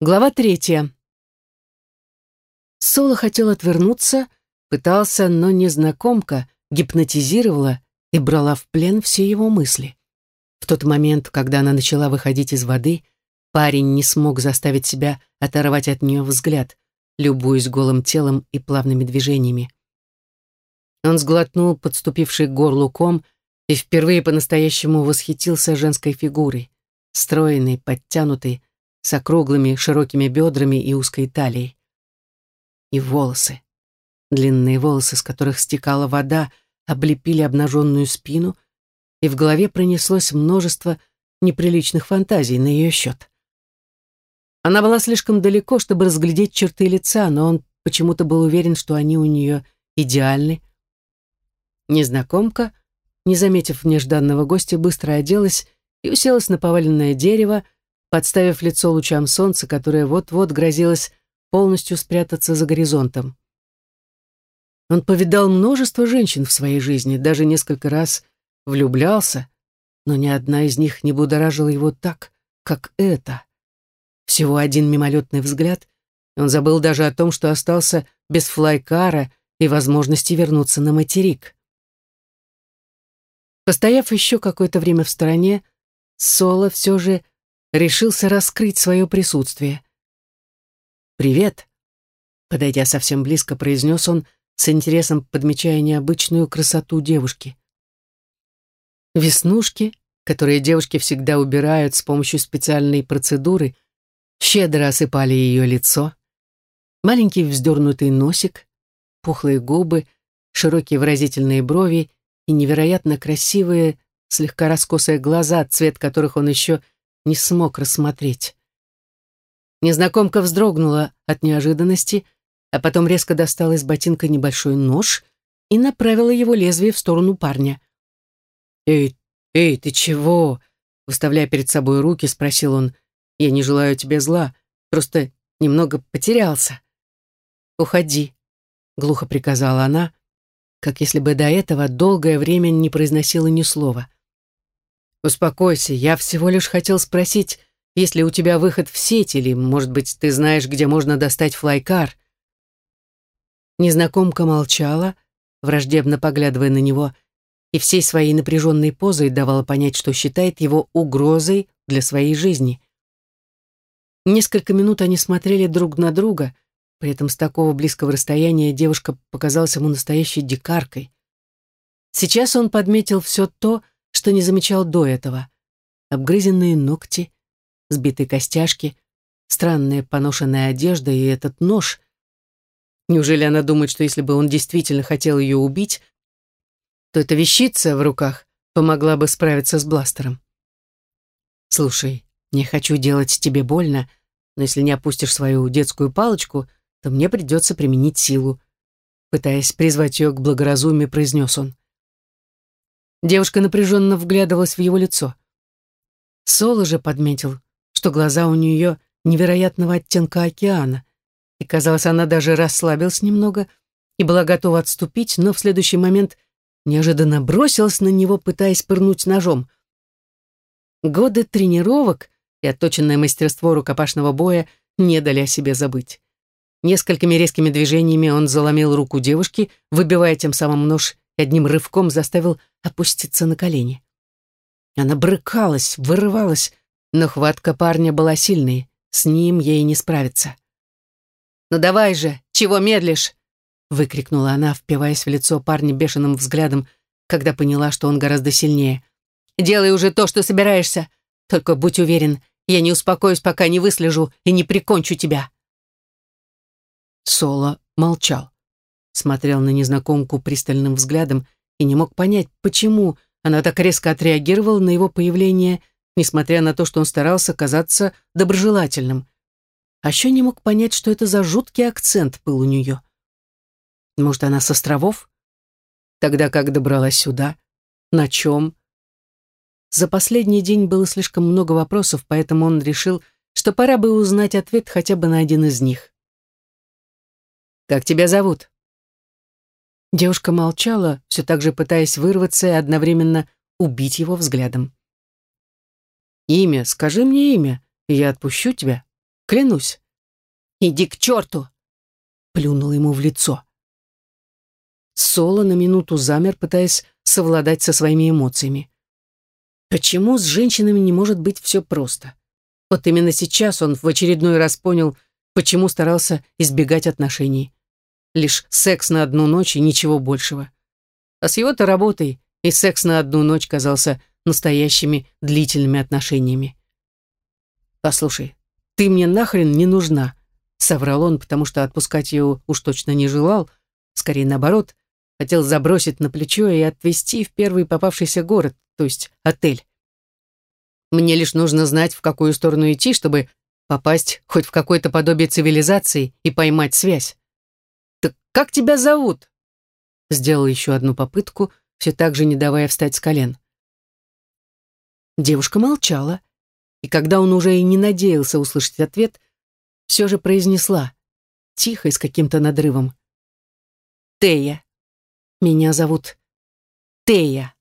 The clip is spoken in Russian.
Глава третья. Соло хотел отвернуться, пытался, но незнакомка гипнотизировала и брала в плен все его мысли. В тот момент, когда она начала выходить из воды, парень не смог заставить себя оторвать от нее взгляд, любуясь голым телом и плавными движениями. Он сглотнул подступивший горлу ком и впервые по-настоящему восхитился женской фигурой, стройной, подтянутой, с округлыми широкими бедрами и узкой талией. И волосы. Длинные волосы, с которых стекала вода, облепили обнаженную спину, и в голове пронеслось множество неприличных фантазий на ее счет. Она была слишком далеко, чтобы разглядеть черты лица, но он почему-то был уверен, что они у нее идеальны. Незнакомка, не заметив нежданного гостя, быстро оделась и уселась на поваленное дерево, подставив лицо лучам солнца, которое вот-вот грозилось полностью спрятаться за горизонтом. Он повидал множество женщин в своей жизни, даже несколько раз влюблялся, но ни одна из них не будоражила его так, как эта. Всего один мимолетный взгляд, и он забыл даже о том, что остался без флайкара и возможности вернуться на материк. Постояв еще какое-то время в стороне, Соло все же решился раскрыть свое присутствие. «Привет», — подойдя совсем близко, произнес он, с интересом подмечая необычную красоту девушки. Веснушки, которые девушки всегда убирают с помощью специальной процедуры, щедро осыпали ее лицо. Маленький вздернутый носик, пухлые губы, широкие выразительные брови и невероятно красивые, слегка раскосые глаза, цвет которых он еще не смог рассмотреть. Незнакомка вздрогнула от неожиданности, а потом резко достала из ботинка небольшой нож и направила его лезвие в сторону парня. «Эй, эй, ты чего?» Выставляя перед собой руки, спросил он. «Я не желаю тебе зла, просто немного потерялся». «Уходи», — глухо приказала она, как если бы до этого долгое время не произносила ни слова. «Успокойся, я всего лишь хотел спросить, есть ли у тебя выход в сеть, или, может быть, ты знаешь, где можно достать флайкар?» Незнакомка молчала, враждебно поглядывая на него, и всей своей напряженной позой давала понять, что считает его угрозой для своей жизни. Несколько минут они смотрели друг на друга, при этом с такого близкого расстояния девушка показалась ему настоящей дикаркой. Сейчас он подметил все то, что не замечал до этого. Обгрызенные ногти, сбитые костяшки, странная поношенная одежда и этот нож. Неужели она думает, что если бы он действительно хотел ее убить, то эта вещица в руках помогла бы справиться с бластером? «Слушай, не хочу делать тебе больно, но если не опустишь свою детскую палочку, то мне придется применить силу», пытаясь призвать ее к благоразумию, произнес он. Девушка напряженно вглядывалась в его лицо. Соло же подметил, что глаза у нее невероятного оттенка океана, и, казалось, она даже расслабилась немного и была готова отступить, но в следующий момент неожиданно бросилась на него, пытаясь пырнуть ножом. Годы тренировок и отточенное мастерство рукопашного боя не дали о себе забыть. Несколькими резкими движениями он заломил руку девушки, выбивая тем самым нож и одним рывком заставил опуститься на колени. Она брыкалась, вырывалась, но хватка парня была сильной, с ним ей не справиться. «Ну давай же, чего медлишь?» выкрикнула она, впиваясь в лицо парня бешеным взглядом, когда поняла, что он гораздо сильнее. «Делай уже то, что собираешься. Только будь уверен, я не успокоюсь, пока не выслежу и не прикончу тебя». Соло молчал смотрел на незнакомку пристальным взглядом и не мог понять, почему она так резко отреагировала на его появление, несмотря на то, что он старался казаться доброжелательным. А еще не мог понять, что это за жуткий акцент был у нее. Может, она с островов? Тогда как добралась сюда? На чем? За последний день было слишком много вопросов, поэтому он решил, что пора бы узнать ответ хотя бы на один из них. «Как тебя зовут?» Девушка молчала, все так же пытаясь вырваться и одновременно убить его взглядом. «Имя, скажи мне имя, и я отпущу тебя», клянусь. «Иди к черту!» Плюнул ему в лицо. Соло на минуту замер, пытаясь совладать со своими эмоциями. Почему с женщинами не может быть все просто? Вот именно сейчас он в очередной раз понял, почему старался избегать отношений. Лишь секс на одну ночь и ничего большего. А с его-то работой и секс на одну ночь казался настоящими длительными отношениями. «Послушай, ты мне нахрен не нужна», — соврал он, потому что отпускать ее уж точно не желал, скорее наоборот, хотел забросить на плечо и отвезти в первый попавшийся город, то есть отель. Мне лишь нужно знать, в какую сторону идти, чтобы попасть хоть в какое-то подобие цивилизации и поймать связь. «Так как тебя зовут?» Сделал еще одну попытку, все так же не давая встать с колен. Девушка молчала, и когда он уже и не надеялся услышать ответ, все же произнесла, тихо и с каким-то надрывом. «Тея. Меня зовут Тея».